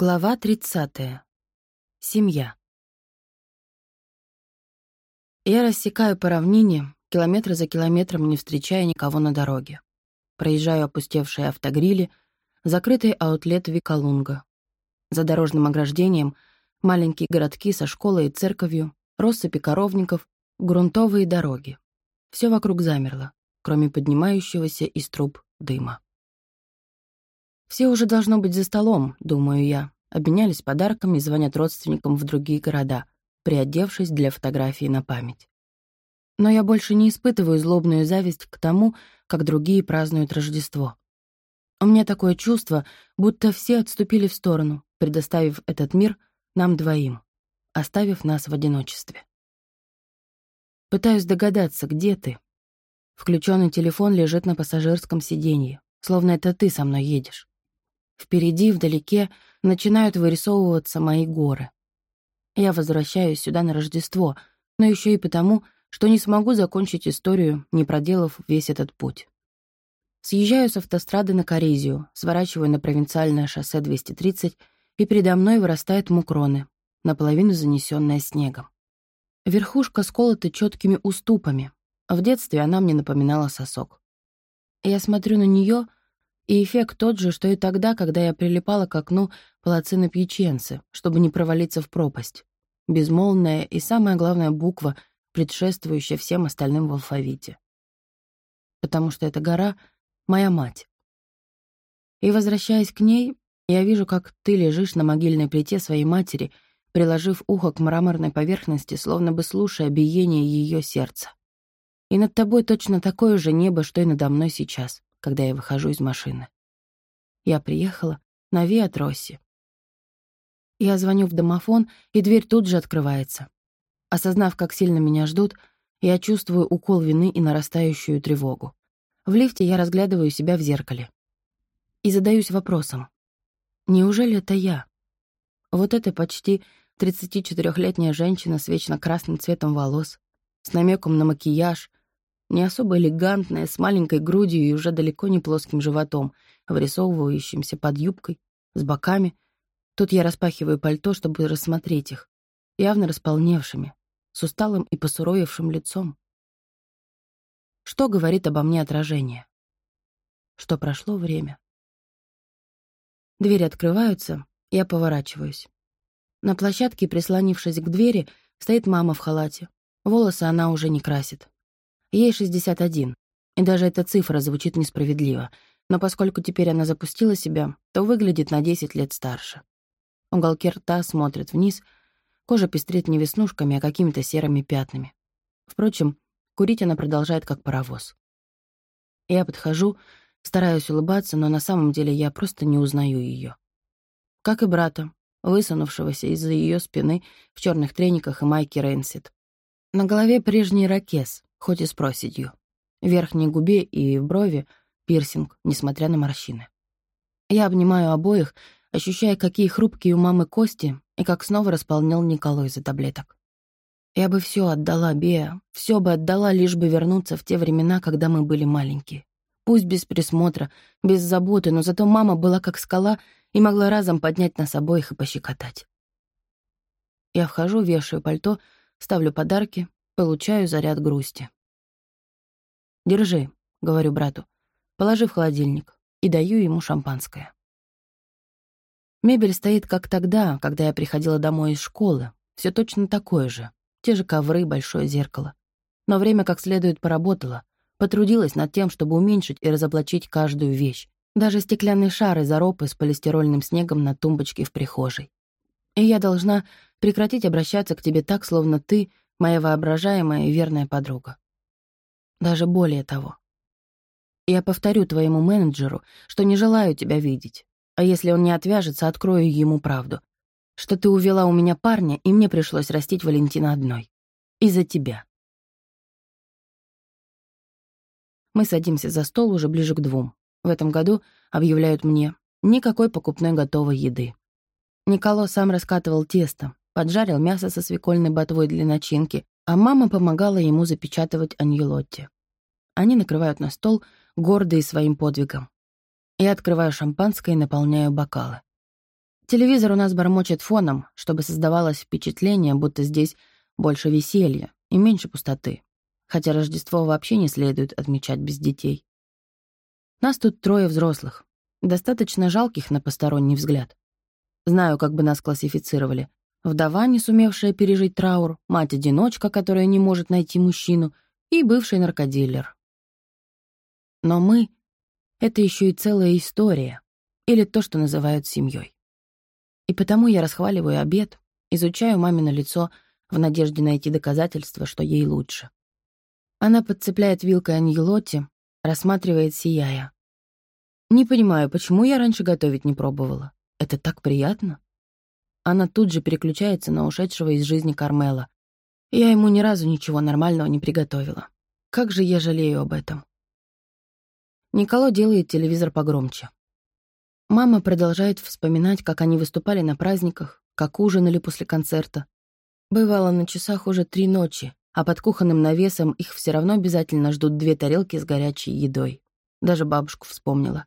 Глава 30. Семья. Я рассекаю по равнине, километр за километром, не встречая никого на дороге. Проезжаю опустевшие автогрили, закрытый аутлет Виколунга. За дорожным ограждением — маленькие городки со школой и церковью, россыпи коровников, грунтовые дороги. Все вокруг замерло, кроме поднимающегося из труб дыма. Все уже должно быть за столом, думаю я. Обменялись подарками и звонят родственникам в другие города, приодевшись для фотографии на память. Но я больше не испытываю злобную зависть к тому, как другие празднуют Рождество. У меня такое чувство, будто все отступили в сторону, предоставив этот мир нам двоим, оставив нас в одиночестве. Пытаюсь догадаться, где ты. Включенный телефон лежит на пассажирском сиденье, словно это ты со мной едешь. Впереди, вдалеке, начинают вырисовываться мои горы. Я возвращаюсь сюда на Рождество, но еще и потому, что не смогу закончить историю, не проделав весь этот путь. Съезжаю с автострады на Корезию, сворачиваю на провинциальное шоссе 230, и передо мной вырастает мукроны, наполовину занесенная снегом. Верхушка сколота четкими уступами. В детстве она мне напоминала сосок. Я смотрю на нее и эффект тот же, что и тогда, когда я прилипала к окну палацина Пьяченцы, чтобы не провалиться в пропасть. Безмолвная и, самая главная, буква, предшествующая всем остальным в алфавите. Потому что эта гора — моя мать. И, возвращаясь к ней, я вижу, как ты лежишь на могильной плите своей матери, приложив ухо к мраморной поверхности, словно бы слушая биение ее сердца. И над тобой точно такое же небо, что и надо мной сейчас когда я выхожу из машины. Я приехала на Виатросси. Я звоню в домофон, и дверь тут же открывается. Осознав, как сильно меня ждут, я чувствую укол вины и нарастающую тревогу. В лифте я разглядываю себя в зеркале. И задаюсь вопросом. Неужели это я? Вот эта почти 34-летняя женщина с вечно красным цветом волос, с намеком на макияж, не особо элегантная, с маленькой грудью и уже далеко не плоским животом, вырисовывающимся под юбкой, с боками. Тут я распахиваю пальто, чтобы рассмотреть их, явно располневшими, с усталым и посуровевшим лицом. Что говорит обо мне отражение? Что прошло время. Двери открываются, я поворачиваюсь. На площадке, прислонившись к двери, стоит мама в халате. Волосы она уже не красит. Ей 61, и даже эта цифра звучит несправедливо, но поскольку теперь она запустила себя, то выглядит на 10 лет старше. Уголки рта смотрят вниз, кожа пестрит не веснушками, а какими-то серыми пятнами. Впрочем, курить она продолжает как паровоз. Я подхожу, стараюсь улыбаться, но на самом деле я просто не узнаю ее. Как и брата, высунувшегося из-за ее спины в черных трениках и майке Рейнсит. На голове прежний ракес, хоть и с проседью. В верхней губе и в брови пирсинг, несмотря на морщины. Я обнимаю обоих, ощущая, какие хрупкие у мамы кости и как снова располнил Николай из-за таблеток. Я бы все отдала, Беа, все бы отдала, лишь бы вернуться в те времена, когда мы были маленькие. Пусть без присмотра, без заботы, но зато мама была как скала и могла разом поднять нас обоих и пощекотать. Я вхожу, вешаю пальто, ставлю подарки, Получаю заряд грусти. «Держи», — говорю брату, — «положи в холодильник» и даю ему шампанское. Мебель стоит как тогда, когда я приходила домой из школы. Все точно такое же. Те же ковры, большое зеркало. Но время как следует поработало. Потрудилась над тем, чтобы уменьшить и разоблачить каждую вещь. Даже стеклянный шар из оропы с полистирольным снегом на тумбочке в прихожей. И я должна прекратить обращаться к тебе так, словно ты моя воображаемая и верная подруга. Даже более того. Я повторю твоему менеджеру, что не желаю тебя видеть, а если он не отвяжется, открою ему правду, что ты увела у меня парня, и мне пришлось растить Валентина одной. Из-за тебя. Мы садимся за стол уже ближе к двум. В этом году, объявляют мне, никакой покупной готовой еды. Николо сам раскатывал тесто, поджарил мясо со свекольной ботвой для начинки, а мама помогала ему запечатывать аньелотти. Они накрывают на стол, гордые своим подвигом. Я открываю шампанское и наполняю бокалы. Телевизор у нас бормочет фоном, чтобы создавалось впечатление, будто здесь больше веселья и меньше пустоты. Хотя Рождество вообще не следует отмечать без детей. Нас тут трое взрослых, достаточно жалких на посторонний взгляд. Знаю, как бы нас классифицировали. Вдова, не сумевшая пережить траур, мать-одиночка, которая не может найти мужчину, и бывший наркодилер. Но мы — это еще и целая история, или то, что называют семьей. И потому я расхваливаю обед, изучаю мамино лицо в надежде найти доказательства, что ей лучше. Она подцепляет вилкой аньелотти, рассматривает, сияя. Не понимаю, почему я раньше готовить не пробовала. Это так приятно. Она тут же переключается на ушедшего из жизни Кармела. Я ему ни разу ничего нормального не приготовила. Как же я жалею об этом. Николо делает телевизор погромче. Мама продолжает вспоминать, как они выступали на праздниках, как ужинали после концерта. Бывало, на часах уже три ночи, а под кухонным навесом их все равно обязательно ждут две тарелки с горячей едой. Даже бабушку вспомнила.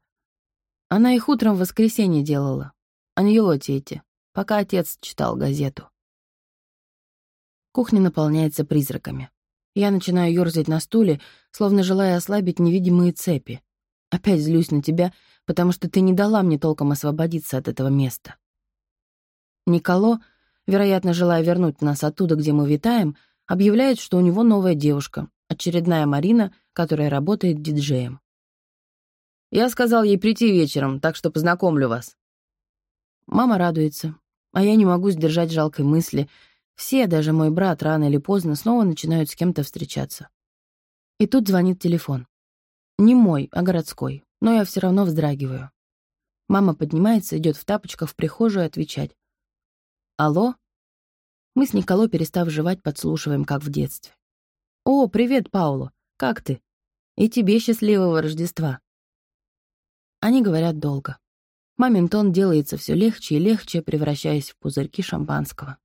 Она их утром в воскресенье делала. Аньелоти эти, пока отец читал газету. Кухня наполняется призраками. Я начинаю ёрзать на стуле, словно желая ослабить невидимые цепи. Опять злюсь на тебя — потому что ты не дала мне толком освободиться от этого места. Николо, вероятно, желая вернуть нас оттуда, где мы витаем, объявляет, что у него новая девушка, очередная Марина, которая работает диджеем. Я сказал ей прийти вечером, так что познакомлю вас. Мама радуется, а я не могу сдержать жалкой мысли. Все, даже мой брат, рано или поздно снова начинают с кем-то встречаться. И тут звонит телефон. Не мой, а городской но я все равно вздрагиваю. Мама поднимается, идет в тапочках в прихожую отвечать. «Алло?» Мы с Николо, перестав жевать, подслушиваем, как в детстве. «О, привет, Пауло! Как ты? И тебе счастливого Рождества!» Они говорят долго. Мамин тон делается все легче и легче, превращаясь в пузырьки шампанского.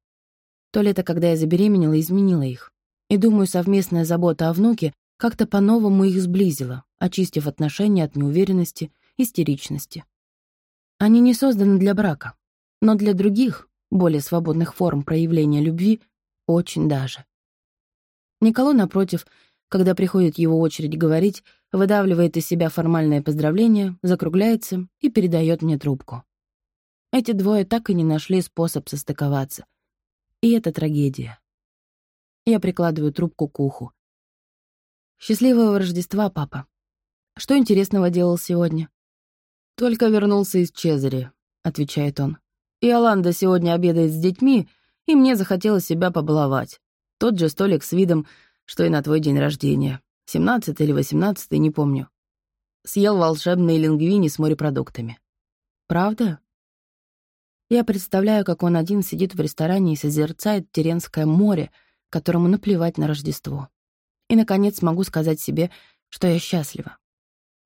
То лето, когда я забеременела, изменила их. И, думаю, совместная забота о внуке как-то по-новому их сблизила, очистив отношения от неуверенности, истеричности. Они не созданы для брака, но для других, более свободных форм проявления любви, очень даже. Николо, напротив, когда приходит его очередь говорить, выдавливает из себя формальное поздравление, закругляется и передает мне трубку. Эти двое так и не нашли способ состыковаться. И это трагедия. Я прикладываю трубку к уху. «Счастливого Рождества, папа. Что интересного делал сегодня?» «Только вернулся из Чезари», — отвечает он. «И Аланда сегодня обедает с детьми, и мне захотелось себя побаловать. Тот же столик с видом, что и на твой день рождения. Семнадцатый или восемнадцатый, не помню. Съел волшебные лингвини с морепродуктами». «Правда?» Я представляю, как он один сидит в ресторане и созерцает Теренское море, которому наплевать на Рождество. И, наконец, могу сказать себе, что я счастлива.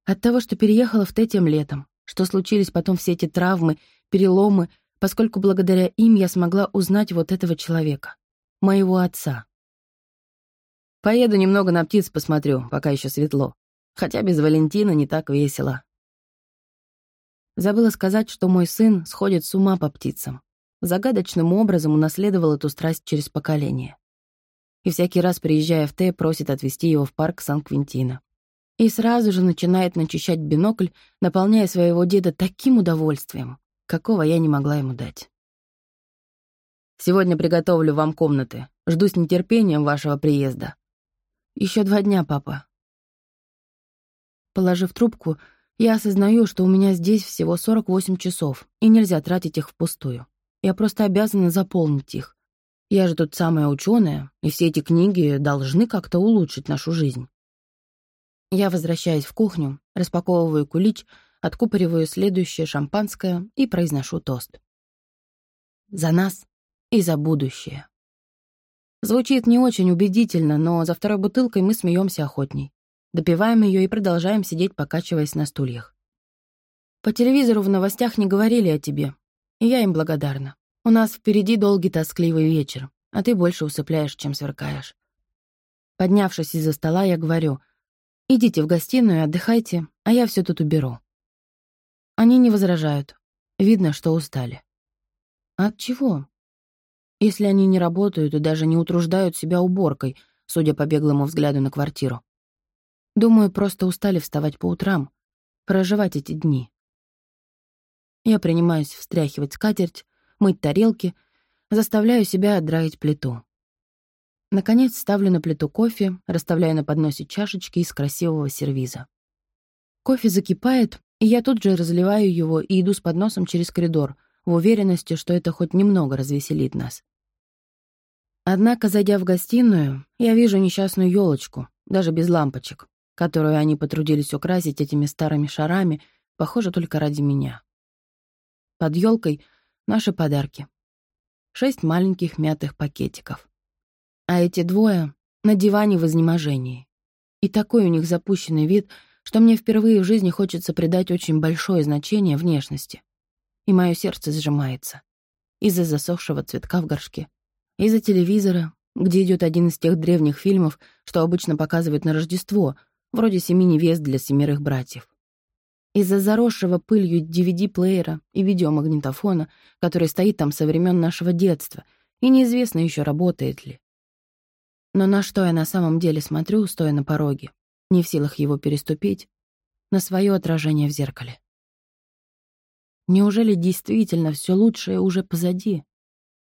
От того, что переехала в Т тем летом, что случились потом все эти травмы, переломы, поскольку благодаря им я смогла узнать вот этого человека, моего отца. Поеду немного на птиц посмотрю, пока еще светло. Хотя без Валентина не так весело. Забыла сказать, что мой сын сходит с ума по птицам. Загадочным образом унаследовал эту страсть через поколение и всякий раз, приезжая в Т, просит отвезти его в парк Сан-Квинтина. И сразу же начинает начищать бинокль, наполняя своего деда таким удовольствием, какого я не могла ему дать. «Сегодня приготовлю вам комнаты. Жду с нетерпением вашего приезда». Еще два дня, папа». Положив трубку, я осознаю, что у меня здесь всего 48 часов, и нельзя тратить их впустую. Я просто обязана заполнить их, я же тут самая ученая, и все эти книги должны как-то улучшить нашу жизнь. Я возвращаюсь в кухню, распаковываю кулич, откупориваю следующее шампанское и произношу тост. За нас и за будущее. Звучит не очень убедительно, но за второй бутылкой мы смеемся охотней. Допиваем ее и продолжаем сидеть, покачиваясь на стульях. По телевизору в новостях не говорили о тебе, и я им благодарна. У нас впереди долгий тоскливый вечер, а ты больше усыпляешь, чем сверкаешь. Поднявшись из-за стола, я говорю, идите в гостиную отдыхайте, а я все тут уберу. Они не возражают. Видно, что устали. От чего? Если они не работают и даже не утруждают себя уборкой, судя по беглому взгляду на квартиру. Думаю, просто устали вставать по утрам, проживать эти дни. Я принимаюсь встряхивать скатерть, мыть тарелки, заставляю себя отдраить плиту. Наконец ставлю на плиту кофе, расставляю на подносе чашечки из красивого сервиза. Кофе закипает, и я тут же разливаю его и иду с подносом через коридор, в уверенности, что это хоть немного развеселит нас. Однако, зайдя в гостиную, я вижу несчастную елочку, даже без лампочек, которую они потрудились украсить этими старыми шарами, похоже, только ради меня. Под елкой наши подарки. Шесть маленьких мятых пакетиков. А эти двое на диване в изнеможении. И такой у них запущенный вид, что мне впервые в жизни хочется придать очень большое значение внешности. И мое сердце сжимается. Из-за засохшего цветка в горшке из-за телевизора, где идет один из тех древних фильмов, что обычно показывают на Рождество, вроде «Семи невест для семерых братьев». Из-за заросшего пылью DVD-плеера и видеомагнитофона, который стоит там со времен нашего детства, и неизвестно еще, работает ли. Но на что я на самом деле смотрю, стоя на пороге, не в силах его переступить, на свое отражение в зеркале. Неужели действительно все лучшее уже позади?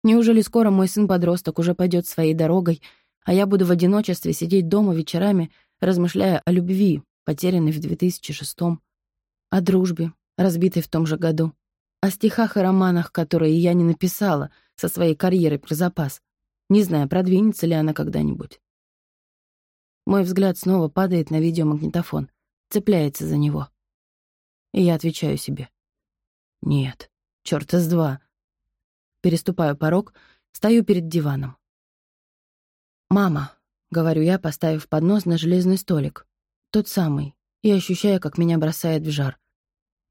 Неужели скоро мой сын-подросток уже пойдет своей дорогой, а я буду в одиночестве сидеть дома вечерами, размышляя о любви, потерянной в 2006-м, о дружбе, разбитой в том же году, о стихах и романах, которые я не написала со своей карьерой про запас, не зная, продвинется ли она когда-нибудь. Мой взгляд снова падает на видеомагнитофон, цепляется за него. И я отвечаю себе. Нет, чёрта с два — Переступаю порог, стою перед диваном. «Мама», — говорю я, поставив поднос на железный столик. Тот самый. И ощущаю, как меня бросает в жар.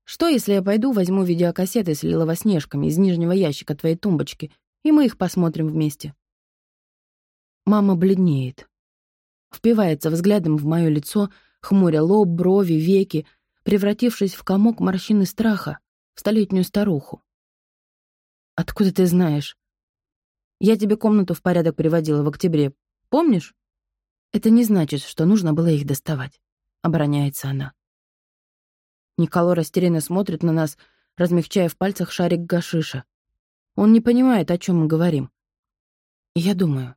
«Что, если я пойду, возьму видеокассеты с лиловоснежками из нижнего ящика твоей тумбочки, и мы их посмотрим вместе?» Мама бледнеет. Впивается взглядом в мое лицо, хмуря лоб, брови, веки, превратившись в комок морщины страха, в столетнюю старуху. «Откуда ты знаешь?» «Я тебе комнату в порядок приводила в октябре. Помнишь?» «Это не значит, что нужно было их доставать», — обороняется она. Николо растерянно смотрит на нас, размягчая в пальцах шарик гашиша. Он не понимает, о чем мы говорим. И я думаю,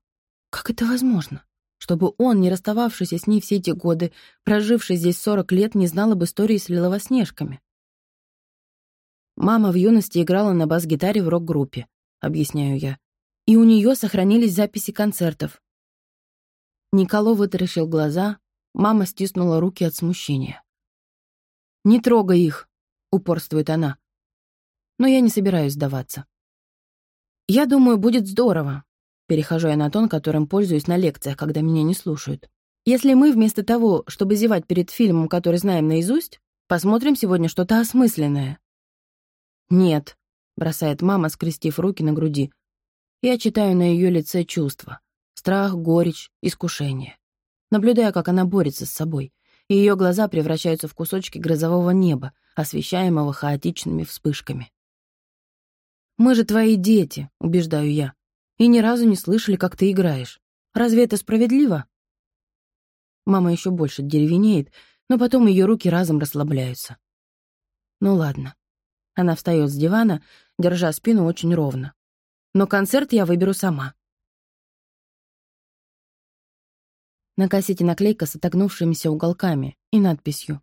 как это возможно? Чтобы он, не расстававшийся с ней все эти годы, проживший здесь сорок лет, не знал об истории с лиловоснежками. Мама в юности играла на бас-гитаре в рок-группе, объясняю я. И у нее сохранились записи концертов. Николо вытаращил глаза, мама стиснула руки от смущения. «Не трогай их», — упорствует она. Но я не собираюсь сдаваться. «Я думаю, будет здорово», — перехожу я на тон, которым пользуюсь на лекциях, когда меня не слушают. «Если мы вместо того, чтобы зевать перед фильмом, который знаем наизусть, посмотрим сегодня что-то осмысленное». «Нет», — бросает мама, скрестив руки на груди. Я читаю на ее лице чувства. Страх, горечь, искушение. Наблюдаю, как она борется с собой, и ее глаза превращаются в кусочки грозового неба, освещаемого хаотичными вспышками. «Мы же твои дети», — убеждаю я, «и ни разу не слышали, как ты играешь. Разве это справедливо?» Мама еще больше деревенеет, но потом ее руки разом расслабляются. Ну ладно, она встает с дивана, держа спину очень ровно. Но концерт я выберу сама. На кассете наклейка с отогнувшимися уголками и надписью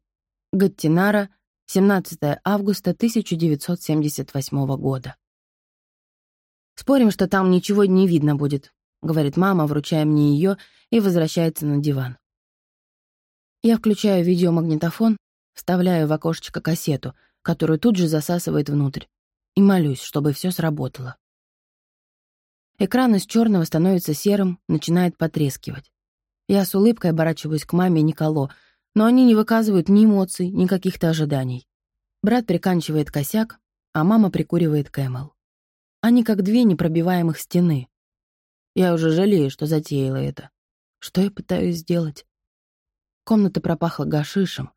«Гаттинара, 17 августа 1978 года». «Спорим, что там ничего не видно будет», — говорит мама, вручая мне ее и возвращается на диван. Я включаю видеомагнитофон, вставляю в окошечко кассету — которую тут же засасывает внутрь, и молюсь, чтобы все сработало. Экран из черного становится серым, начинает потрескивать. Я с улыбкой оборачиваюсь к маме и Николо, но они не выказывают ни эмоций, ни каких-то ожиданий. Брат приканчивает косяк, а мама прикуривает Кэмэл. Они как две непробиваемых стены. Я уже жалею, что затеяла это. Что я пытаюсь сделать? Комната пропахла гашишем,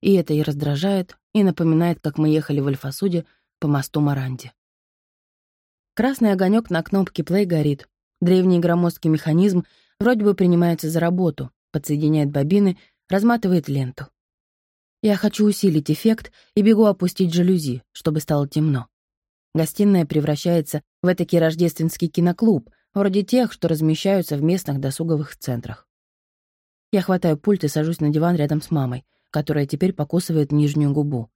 и это и раздражает, и напоминает, как мы ехали в Альфасуде по мосту Маранди. Красный огонек на кнопке play горит. Древний громоздкий механизм вроде бы принимается за работу, подсоединяет бобины, разматывает ленту. Я хочу усилить эффект и бегу опустить жалюзи, чтобы стало темно. Гостиная превращается в этакий рождественский киноклуб, вроде тех, что размещаются в местных досуговых центрах. Я хватаю пульт и сажусь на диван рядом с мамой, которая теперь покусывает нижнюю губу.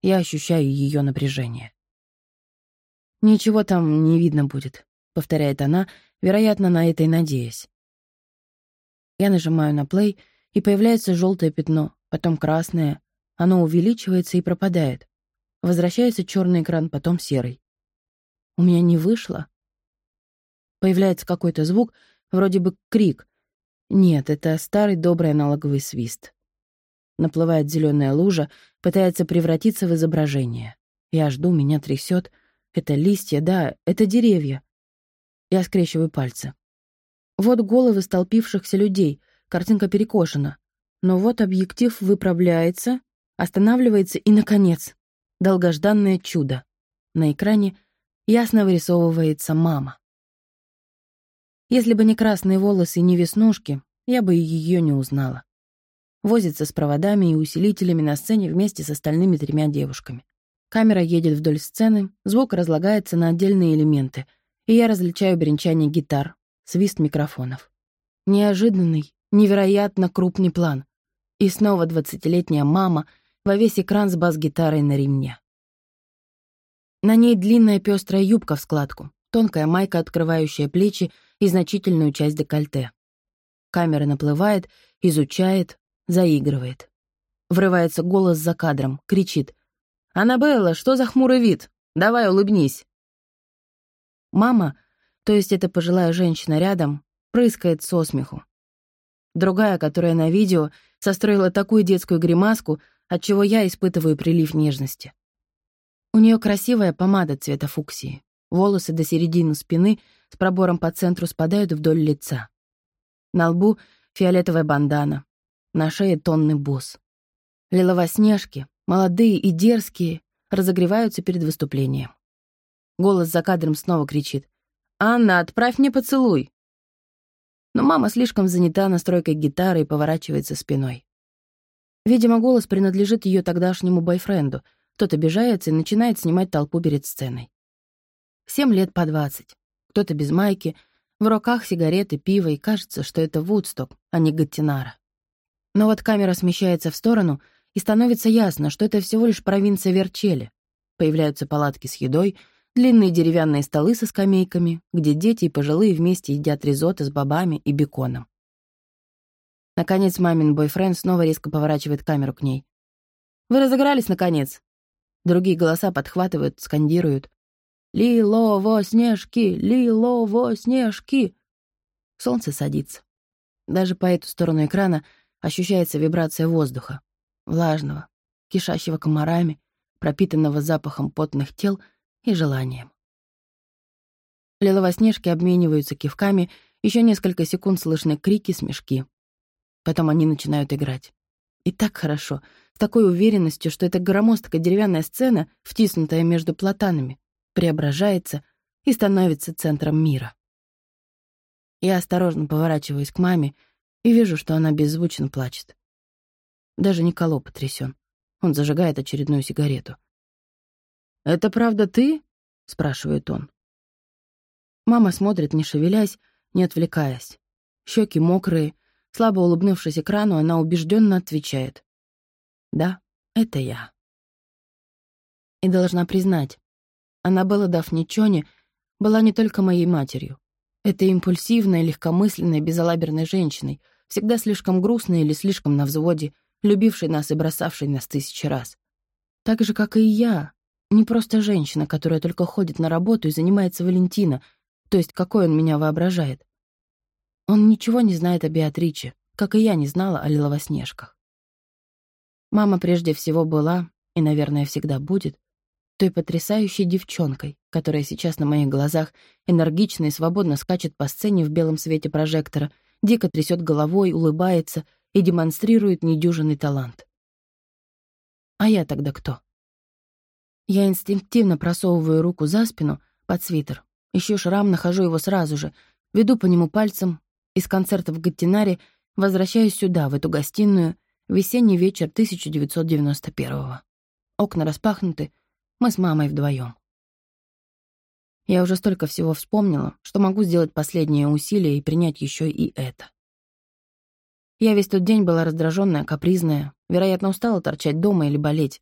Я ощущаю ее напряжение. «Ничего там не видно будет», — повторяет она, вероятно, на это и надеясь. Я нажимаю на плей, и появляется желтое пятно, потом красное. Оно увеличивается и пропадает. Возвращается черный экран, потом серый. У меня не вышло. Появляется какой-то звук, вроде бы крик. Нет, это старый добрый аналоговый свист. Наплывает зеленая лужа, пытается превратиться в изображение. Я жду, меня трясет. Это листья, да, это деревья. Я скрещиваю пальцы. Вот головы столпившихся людей, картинка перекошена. Но вот объектив выправляется, останавливается и, наконец, долгожданное чудо. На экране ясно вырисовывается мама. Если бы не красные волосы и не веснушки, я бы ее не узнала. Возится с проводами и усилителями на сцене вместе с остальными тремя девушками. Камера едет вдоль сцены, звук разлагается на отдельные элементы, и я различаю бренчание гитар, свист микрофонов. Неожиданный, невероятно крупный план. И снова двадцатилетняя мама во весь экран с бас-гитарой на ремне. На ней длинная пестрая юбка в складку, тонкая майка, открывающая плечи и значительную часть декольте. Камера наплывает, изучает, заигрывает. Врывается голос за кадром, кричит. «Аннабелла, что за хмурый вид? Давай улыбнись!» Мама, то есть эта пожилая женщина рядом, прыскает со смеху. Другая, которая на видео, состроила такую детскую гримаску, от чего я испытываю прилив нежности. У нее красивая помада цвета фуксии. Волосы до середины спины с пробором по центру спадают вдоль лица. На лбу фиолетовая бандана, на шее тонный босс. Лиловоснежки, молодые и дерзкие, разогреваются перед выступлением. Голос за кадром снова кричит. «Анна, отправь мне поцелуй!» Но мама слишком занята настройкой гитары и поворачивается спиной. Видимо, голос принадлежит ее тогдашнему бойфренду. Тот обижается и начинает снимать толпу перед сценой. Всем лет по двадцать. Кто-то без майки, в руках сигареты, пиво, и кажется, что это Вудсток, а не Гаттинара. Но вот камера смещается в сторону, и становится ясно, что это всего лишь провинция Верчели. Появляются палатки с едой — длинные деревянные столы со скамейками, где дети и пожилые вместе едят ризотто с бобами и беконом. Наконец, мамин бойфренд снова резко поворачивает камеру к ней. «Вы разыгрались, наконец?» Другие голоса подхватывают, скандируют. «Лилово снежки! Лилово снежки!» Солнце садится. Даже по эту сторону экрана ощущается вибрация воздуха. Влажного, кишащего комарами, пропитанного запахом потных тел — и желанием. Лиловоснежки обмениваются кивками, еще несколько секунд слышны крики, смешки. Потом они начинают играть. И так хорошо, с такой уверенностью, что эта громоздкая деревянная сцена, втиснутая между платанами, преображается и становится центром мира. Я осторожно поворачиваюсь к маме и вижу, что она беззвучно плачет. Даже Николо потрясен. Он зажигает очередную сигарету. «Это правда ты?» — спрашивает он. Мама смотрит, не шевелясь, не отвлекаясь. Щеки мокрые, слабо улыбнувшись экрану, она убежденно отвечает. «Да, это я». И должна признать, Аннабелла Дафничони была не только моей матерью. Это импульсивной, легкомысленной, безалаберной женщиной, всегда слишком грустной или слишком на взводе, любившей нас и бросавшей нас тысячи раз. Так же, как и я, не просто женщина, которая только ходит на работу и занимается Валентина, то есть какой он меня воображает. Он ничего не знает о Беатриче, как и я не знала о лиловоснежках. Мама прежде всего была, и, наверное, всегда будет, той потрясающей девчонкой, которая сейчас на моих глазах энергично и свободно скачет по сцене в белом свете прожектора, дико трясет головой, улыбается и демонстрирует недюжинный талант. А я тогда кто? Я инстинктивно просовываю руку за спину, под свитер, Ищу шрам, нахожу его сразу же, веду по нему пальцем, из концерта в Гаттинаре возвращаюсь сюда, в эту гостиную, весенний вечер 1991-го. Окна распахнуты, мы с мамой вдвоем. Я уже столько всего вспомнила, что могу сделать последнее усилие и принять еще и это. Я весь тот день была раздраженная, капризная, вероятно, устала торчать дома или болеть.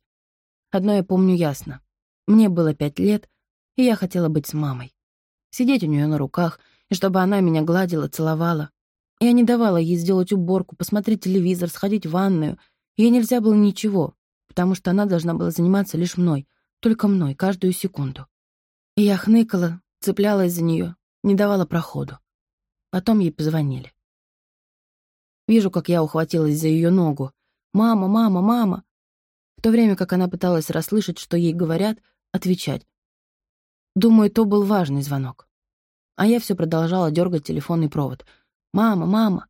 Одно я помню ясно. Мне было пять лет, и я хотела быть с мамой. Сидеть у нее на руках, и чтобы она меня гладила, целовала. Я не давала ей сделать уборку, посмотреть телевизор, сходить в ванную. Ей нельзя было ничего, потому что она должна была заниматься лишь мной, только мной, каждую секунду. Я хныкала, цеплялась за нее, не давала проходу. Потом ей позвонили. Вижу, как я ухватилась за ее ногу. «Мама, мама, мама!» В то время как она пыталась расслышать, что ей говорят, отвечать. Думаю, то был важный звонок. А я все продолжала дергать телефонный провод. «Мама, мама!»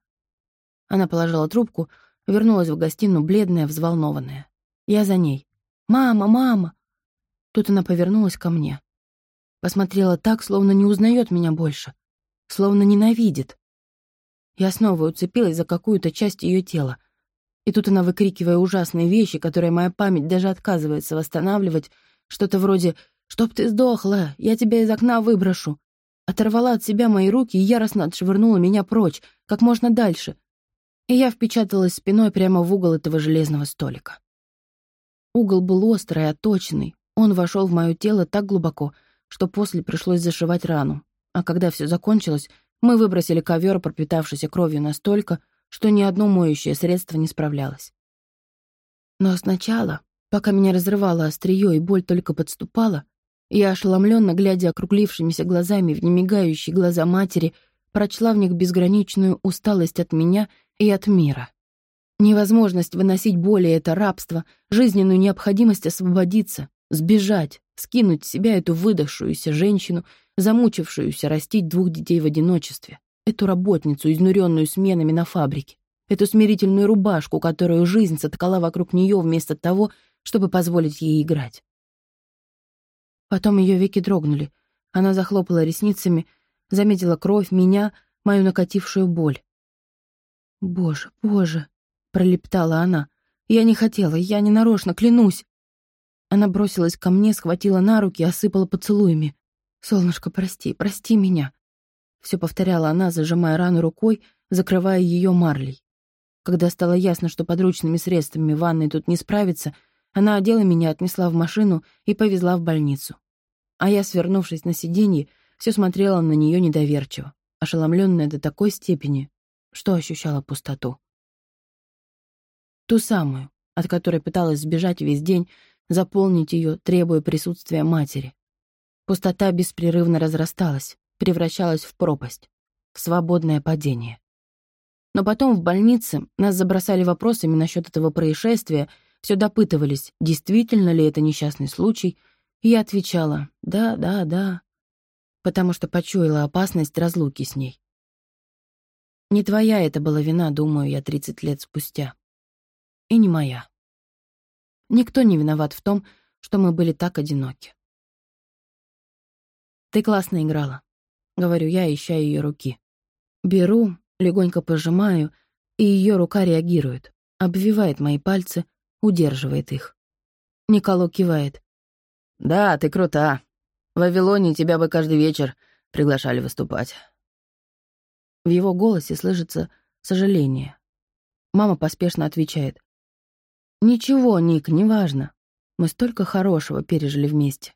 Она положила трубку, вернулась в гостиную, бледная, взволнованная. Я за ней. «Мама, мама!» Тут она повернулась ко мне. Посмотрела так, словно не узнает меня больше. Словно ненавидит. Я снова уцепилась за какую-то часть ее тела. И тут она, выкрикивая ужасные вещи, которые моя память даже отказывается восстанавливать, что-то вроде «Чтоб ты сдохла, я тебя из окна выброшу», оторвала от себя мои руки и яростно отшвырнула меня прочь, как можно дальше. И я впечаталась спиной прямо в угол этого железного столика. Угол был острый, оточенный. Он вошел в мое тело так глубоко, что после пришлось зашивать рану. А когда все закончилось, мы выбросили ковер, пропитавшийся кровью настолько, что ни одно моющее средство не справлялось. Но сначала, пока меня разрывало острие и боль только подступала, я, ошеломленно глядя округлившимися глазами в немигающие глаза матери, прочла в них безграничную усталость от меня и от мира. Невозможность выносить боли — это рабство, жизненную необходимость освободиться, сбежать, скинуть с себя эту выдохшуюся женщину, замучившуюся растить двух детей в одиночестве, эту работницу, изнуренную сменами на фабрике, эту смирительную рубашку, которую жизнь соткала вокруг нее вместо того, чтобы позволить ей играть. Потом ее веки дрогнули. Она захлопала ресницами, заметила кровь, меня, мою накатившую боль. «Боже, боже!» — пролептала она. «Я не хотела, я не нарочно, клянусь!» Она бросилась ко мне, схватила на руки, осыпала поцелуями. «Солнышко, прости, прости меня!» Все повторяла она, зажимая рану рукой, закрывая ее марлей. Когда стало ясно, что подручными средствами ванной тут не справится, она одела меня, отнесла в машину и повезла в больницу. А я, свернувшись на сиденье, все смотрела на нее недоверчиво, ошеломленная до такой степени, что ощущала пустоту. Ту самую, от которой пыталась сбежать весь день, заполнить ее, требуя присутствия матери. Пустота беспрерывно разрасталась, превращалась в пропасть, в свободное падение. Но потом в больнице нас забросали вопросами насчет этого происшествия, все допытывались, действительно ли это несчастный случай, и я отвечала «да, да, да», потому что почуяла опасность разлуки с ней. Не твоя это была вина, думаю я, 30 лет спустя. И не моя. Никто не виноват в том, что мы были так одиноки. «Ты классно играла», — говорю я, ища ее руки. Беру, легонько пожимаю, и ее рука реагирует, обвивает мои пальцы, удерживает их. Николо кивает. «Да, ты крута. В Вавилоне тебя бы каждый вечер приглашали выступать». В его голосе слышится сожаление. Мама поспешно отвечает. «Ничего, Ник, неважно. Мы столько хорошего пережили вместе.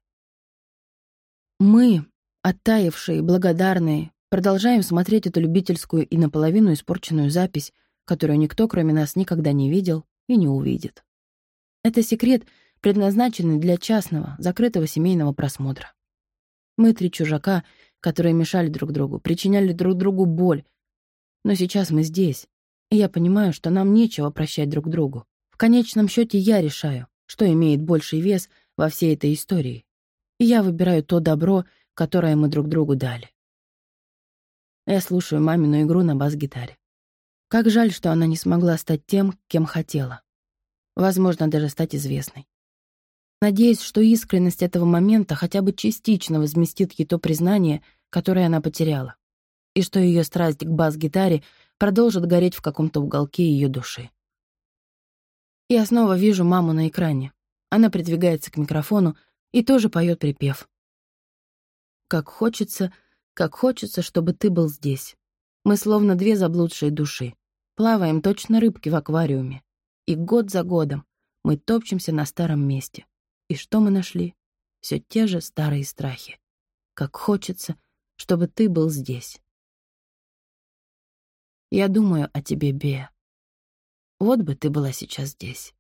Мы, оттаившие, благодарные, продолжаем смотреть эту любительскую и наполовину испорченную запись, которую никто, кроме нас, никогда не видел и не увидит. Это секрет, предназначенный для частного, закрытого семейного просмотра. Мы три чужака, которые мешали друг другу, причиняли друг другу боль. Но сейчас мы здесь, и я понимаю, что нам нечего прощать друг другу. В конечном счете я решаю, что имеет больший вес во всей этой истории и я выбираю то добро, которое мы друг другу дали. Я слушаю мамину игру на бас-гитаре. Как жаль, что она не смогла стать тем, кем хотела. Возможно, даже стать известной. надеясь, что искренность этого момента хотя бы частично возместит ей то признание, которое она потеряла, и что ее страсть к бас-гитаре продолжит гореть в каком-то уголке ее души. Я снова вижу маму на экране. Она придвигается к микрофону и тоже поет припев. «Как хочется, как хочется, чтобы ты был здесь. Мы словно две заблудшие души. Плаваем точно рыбки в аквариуме. И год за годом мы топчемся на старом месте. И что мы нашли? Все те же старые страхи. Как хочется, чтобы ты был здесь. Я думаю о тебе, Беа. Вот бы ты была сейчас здесь.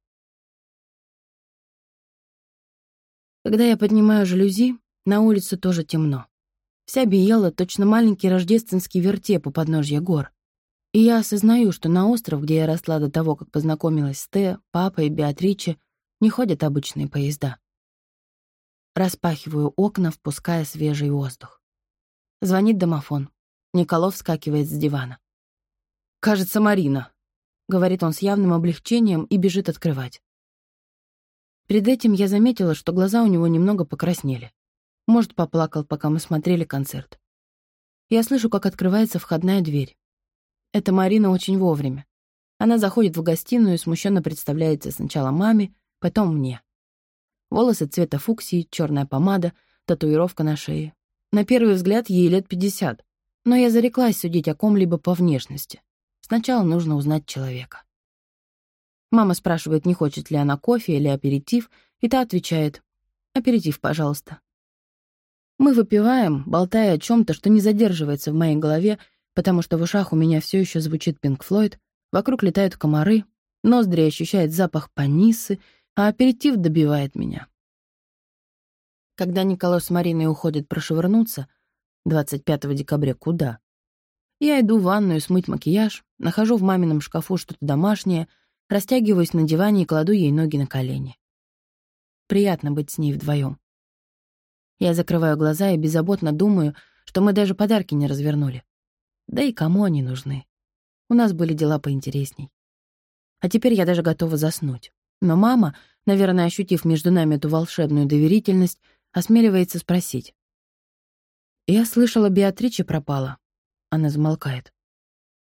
Когда я поднимаю жалюзи, на улице тоже темно. Вся Биела точно маленький рождественский вертеп у подножья гор. И я осознаю, что на остров, где я росла до того, как познакомилась с Те, папой и Беатриче, не ходят обычные поезда. Распахиваю окна, впуская свежий воздух. Звонит домофон. Николов вскакивает с дивана. «Кажется, Марина», — говорит он с явным облегчением и бежит открывать. Перед этим я заметила, что глаза у него немного покраснели. Может, поплакал, пока мы смотрели концерт. Я слышу, как открывается входная дверь. Это Марина очень вовремя. Она заходит в гостиную и смущенно представляется сначала маме, потом мне. Волосы цвета фуксии, черная помада, татуировка на шее. На первый взгляд ей лет пятьдесят, но я зареклась судить о ком-либо по внешности. Сначала нужно узнать человека. Мама спрашивает, не хочет ли она кофе или аперитив, и та отвечает «Аперитив, пожалуйста». Мы выпиваем, болтая о чем то что не задерживается в моей голове, потому что в ушах у меня все еще звучит Пинк Флойд, вокруг летают комары, ноздри ощущают запах панисы, а аперитив добивает меня. Когда Николай с Мариной уходят прошвырнуться, 25 декабря куда? Я иду в ванную смыть макияж, нахожу в мамином шкафу что-то домашнее, растягиваюсь на диване и кладу ей ноги на колени. Приятно быть с ней вдвоем. Я закрываю глаза и беззаботно думаю, что мы даже подарки не развернули. Да и кому они нужны? У нас были дела поинтересней. А теперь я даже готова заснуть. Но мама, наверное, ощутив между нами эту волшебную доверительность, осмеливается спросить. «Я слышала, Беатриче пропала». Она замолкает.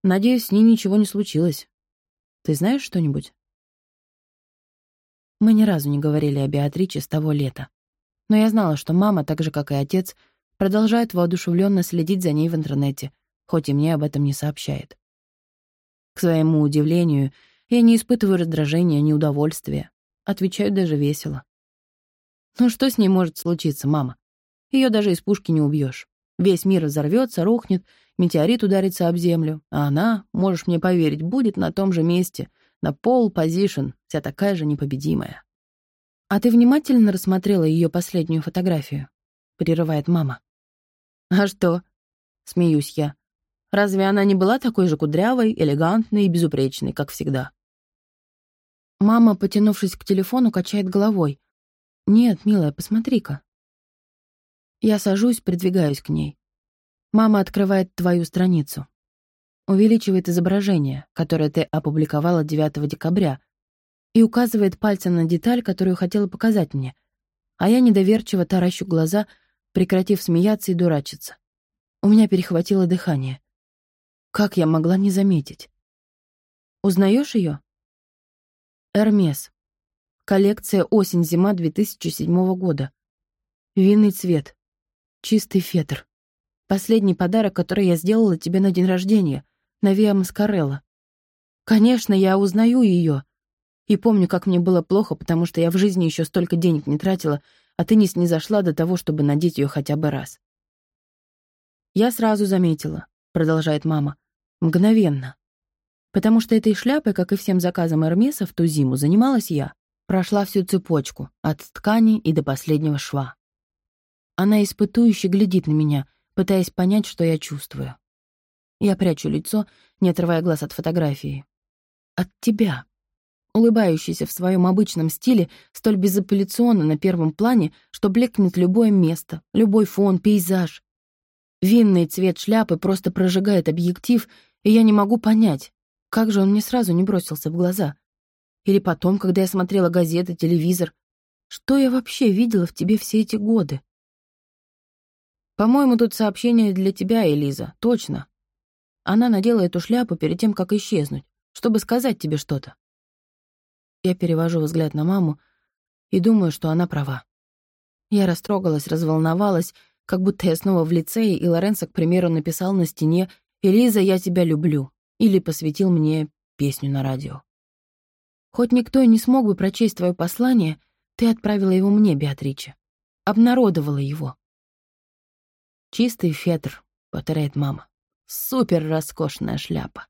«Надеюсь, с ней ничего не случилось. Ты знаешь что-нибудь?» Мы ни разу не говорили о Беатриче с того лета. Но я знала, что мама, так же, как и отец, продолжает воодушевленно следить за ней в интернете, хоть и мне об этом не сообщает. К своему удивлению, я не испытываю раздражения, ни удовольствия. Отвечаю даже весело. Ну что с ней может случиться, мама? Ее даже из пушки не убьешь. Весь мир взорвется, рухнет, метеорит ударится об землю, а она, можешь мне поверить, будет на том же месте, на пол позишн, вся такая же непобедимая. «А ты внимательно рассмотрела ее последнюю фотографию?» — прерывает мама. «А что?» — смеюсь я. «Разве она не была такой же кудрявой, элегантной и безупречной, как всегда?» Мама, потянувшись к телефону, качает головой. «Нет, милая, посмотри-ка». Я сажусь, придвигаюсь к ней. Мама открывает твою страницу. Увеличивает изображение, которое ты опубликовала 9 декабря, и указывает пальцем на деталь, которую хотела показать мне. А я недоверчиво таращу глаза, прекратив смеяться и дурачиться. У меня перехватило дыхание. Как я могла не заметить? Узнаешь ее? Эрмес. Коллекция осень-зима 2007 года. Винный цвет. Чистый фетр. Последний подарок, который я сделала тебе на день рождения, на Виа Маскарелла. Конечно, я узнаю ее. И помню, как мне было плохо, потому что я в жизни еще столько денег не тратила, а ты не снизошла до того, чтобы надеть ее хотя бы раз. Я сразу заметила, продолжает мама, мгновенно. Потому что этой шляпой, как и всем заказом Эрмеса в ту зиму, занималась я. Прошла всю цепочку, от ткани и до последнего шва. Она испытующе глядит на меня, пытаясь понять, что я чувствую. Я прячу лицо, не отрывая глаз от фотографии. От тебя улыбающийся в своем обычном стиле, столь безапелляционно на первом плане, что блекнет любое место, любой фон, пейзаж. Винный цвет шляпы просто прожигает объектив, и я не могу понять, как же он мне сразу не бросился в глаза. Или потом, когда я смотрела газеты, телевизор. Что я вообще видела в тебе все эти годы? По-моему, тут сообщение для тебя, Элиза, точно. Она надела эту шляпу перед тем, как исчезнуть, чтобы сказать тебе что-то. Я перевожу взгляд на маму и думаю, что она права. Я растрогалась, разволновалась, как будто я снова в лицее, и Лоренцо, к примеру, написал на стене «Элиза, я тебя люблю» или посвятил мне песню на радио. Хоть никто и не смог бы прочесть твое послание, ты отправила его мне, Беатриче. Обнародовала его. «Чистый фетр», — повторяет мама. «Супер роскошная шляпа».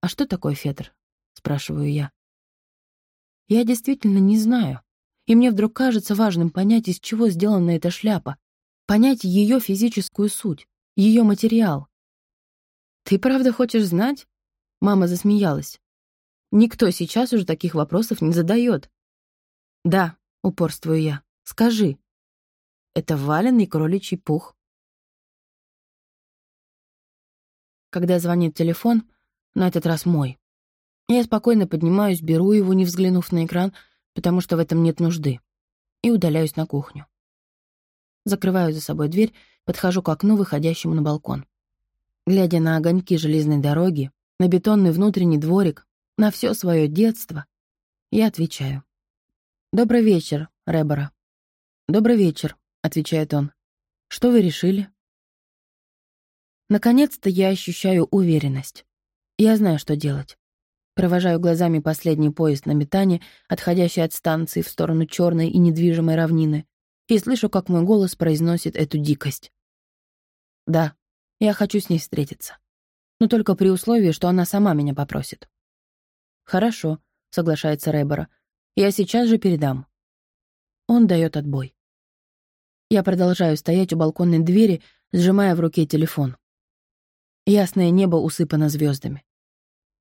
«А что такое фетр?» — спрашиваю я. Я действительно не знаю. И мне вдруг кажется важным понять, из чего сделана эта шляпа, понять ее физическую суть, ее материал. «Ты правда хочешь знать?» Мама засмеялась. Никто сейчас уже таких вопросов не задает. Да, упорствую я. Скажи. Это валенный кроличий пух. Когда звонит телефон, на этот раз мой. Я спокойно поднимаюсь, беру его, не взглянув на экран, потому что в этом нет нужды, и удаляюсь на кухню. Закрываю за собой дверь, подхожу к окну, выходящему на балкон. Глядя на огоньки железной дороги, на бетонный внутренний дворик, на все свое детство, я отвечаю. «Добрый вечер, Ребора». «Добрый вечер», — отвечает он. «Что вы решили?» Наконец-то я ощущаю уверенность. Я знаю, что делать. Провожаю глазами последний поезд на метане, отходящий от станции в сторону черной и недвижимой равнины, и слышу, как мой голос произносит эту дикость. Да, я хочу с ней встретиться. Но только при условии, что она сама меня попросит. «Хорошо», — соглашается Ребора. «Я сейчас же передам». Он дает отбой. Я продолжаю стоять у балконной двери, сжимая в руке телефон. Ясное небо усыпано звездами.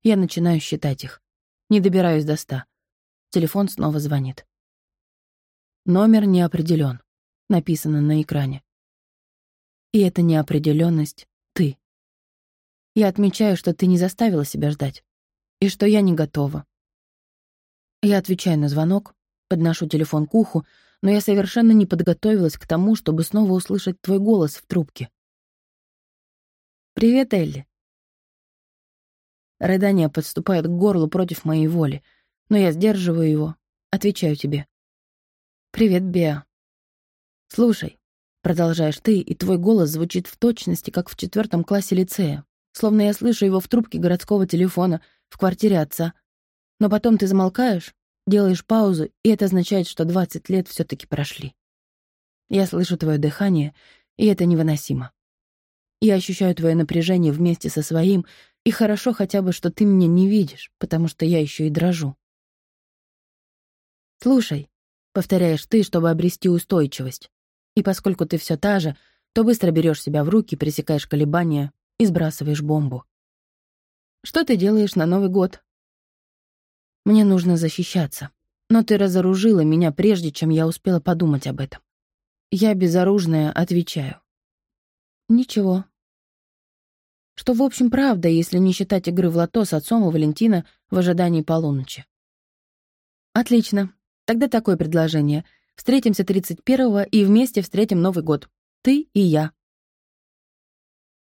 Я начинаю считать их. Не добираюсь до ста. Телефон снова звонит. Номер не определен, написано на экране. И эта неопределенность — ты. Я отмечаю, что ты не заставила себя ждать и что я не готова. Я отвечаю на звонок, подношу телефон к уху, но я совершенно не подготовилась к тому, чтобы снова услышать твой голос в трубке. «Привет, Элли». Рыдания подступают к горлу против моей воли, но я сдерживаю его, отвечаю тебе. «Привет, Беа». «Слушай», — продолжаешь ты, и твой голос звучит в точности, как в четвертом классе лицея, словно я слышу его в трубке городского телефона — в квартире отца. Но потом ты замолкаешь, делаешь паузу, и это означает, что 20 лет все таки прошли. Я слышу твое дыхание, и это невыносимо. Я ощущаю твое напряжение вместе со своим, и хорошо хотя бы, что ты меня не видишь, потому что я еще и дрожу. «Слушай», — повторяешь ты, чтобы обрести устойчивость. И поскольку ты все та же, то быстро берешь себя в руки, пресекаешь колебания и сбрасываешь бомбу. Что ты делаешь на Новый год? Мне нужно защищаться. Но ты разоружила меня, прежде чем я успела подумать об этом. Я безоружная отвечаю. Ничего. Что, в общем, правда, если не считать игры в лото с отцом у Валентина в ожидании полуночи. Отлично. Тогда такое предложение. Встретимся 31-го и вместе встретим Новый год. Ты и я.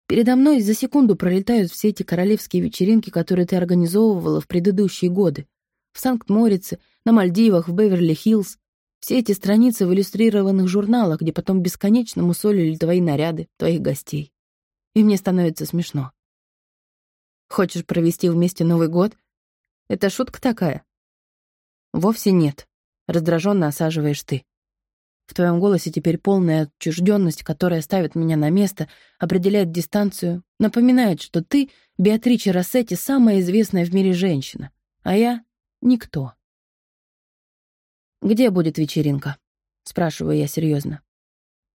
Передо мной за секунду пролетают все эти королевские вечеринки, которые ты организовывала в предыдущие годы. В Санкт-Морице, на Мальдивах, в Беверли-Хиллз. Все эти страницы в иллюстрированных журналах, где потом бесконечно мусолили твои наряды, твоих гостей. И мне становится смешно. Хочешь провести вместе Новый год? Это шутка такая? Вовсе нет. Раздраженно осаживаешь ты. В твоем голосе теперь полная отчужденность, которая ставит меня на место, определяет дистанцию, напоминает, что ты, Беатриче Рассетти, самая известная в мире женщина, а я — никто. «Где будет вечеринка?» — спрашиваю я серьезно.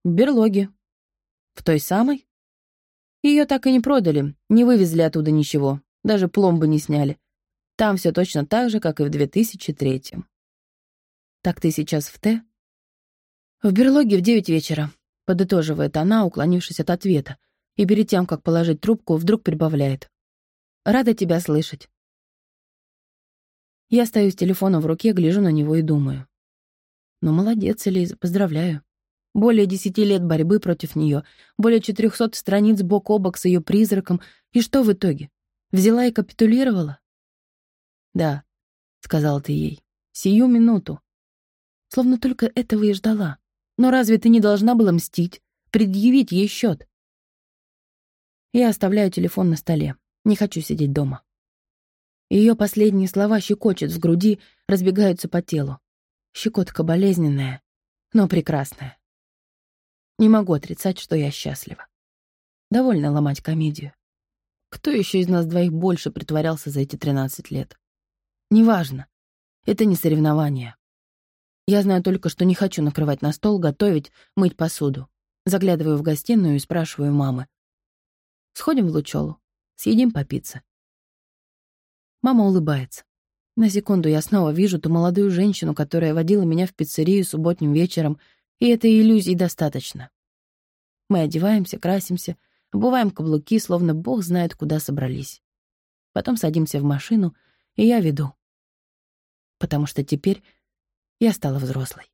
«В берлоге». «В той самой?» Ее так и не продали, не вывезли оттуда ничего, даже пломбы не сняли. Там все точно так же, как и в 2003-м. «Так ты сейчас в Т?» «В берлоге в девять вечера», — подытоживает она, уклонившись от ответа, и перед тем, как положить трубку, вдруг прибавляет. «Рада тебя слышать». Я стою с телефоном в руке, гляжу на него и думаю. Ну, молодец, Элиза, поздравляю. Более десяти лет борьбы против нее, более четырехсот страниц бок о бок с ее призраком. И что в итоге? Взяла и капитулировала? «Да», — сказал ты ей, — «сию минуту». Словно только этого и ждала. Но разве ты не должна была мстить, предъявить ей счет? Я оставляю телефон на столе. Не хочу сидеть дома. Ее последние слова щекочут в груди, разбегаются по телу. Щекотка болезненная, но прекрасная. Не могу отрицать, что я счастлива. Довольно ломать комедию. Кто еще из нас двоих больше притворялся за эти 13 лет? Неважно. Это не соревнование. Я знаю только, что не хочу накрывать на стол, готовить, мыть посуду. Заглядываю в гостиную и спрашиваю мамы. Сходим в Лучолу. Съедим по пицце. Мама улыбается. На секунду я снова вижу ту молодую женщину, которая водила меня в пиццерию субботним вечером, и этой иллюзии достаточно. Мы одеваемся, красимся, обуваем каблуки, словно бог знает, куда собрались. Потом садимся в машину, и я веду потому что теперь я стала взрослой.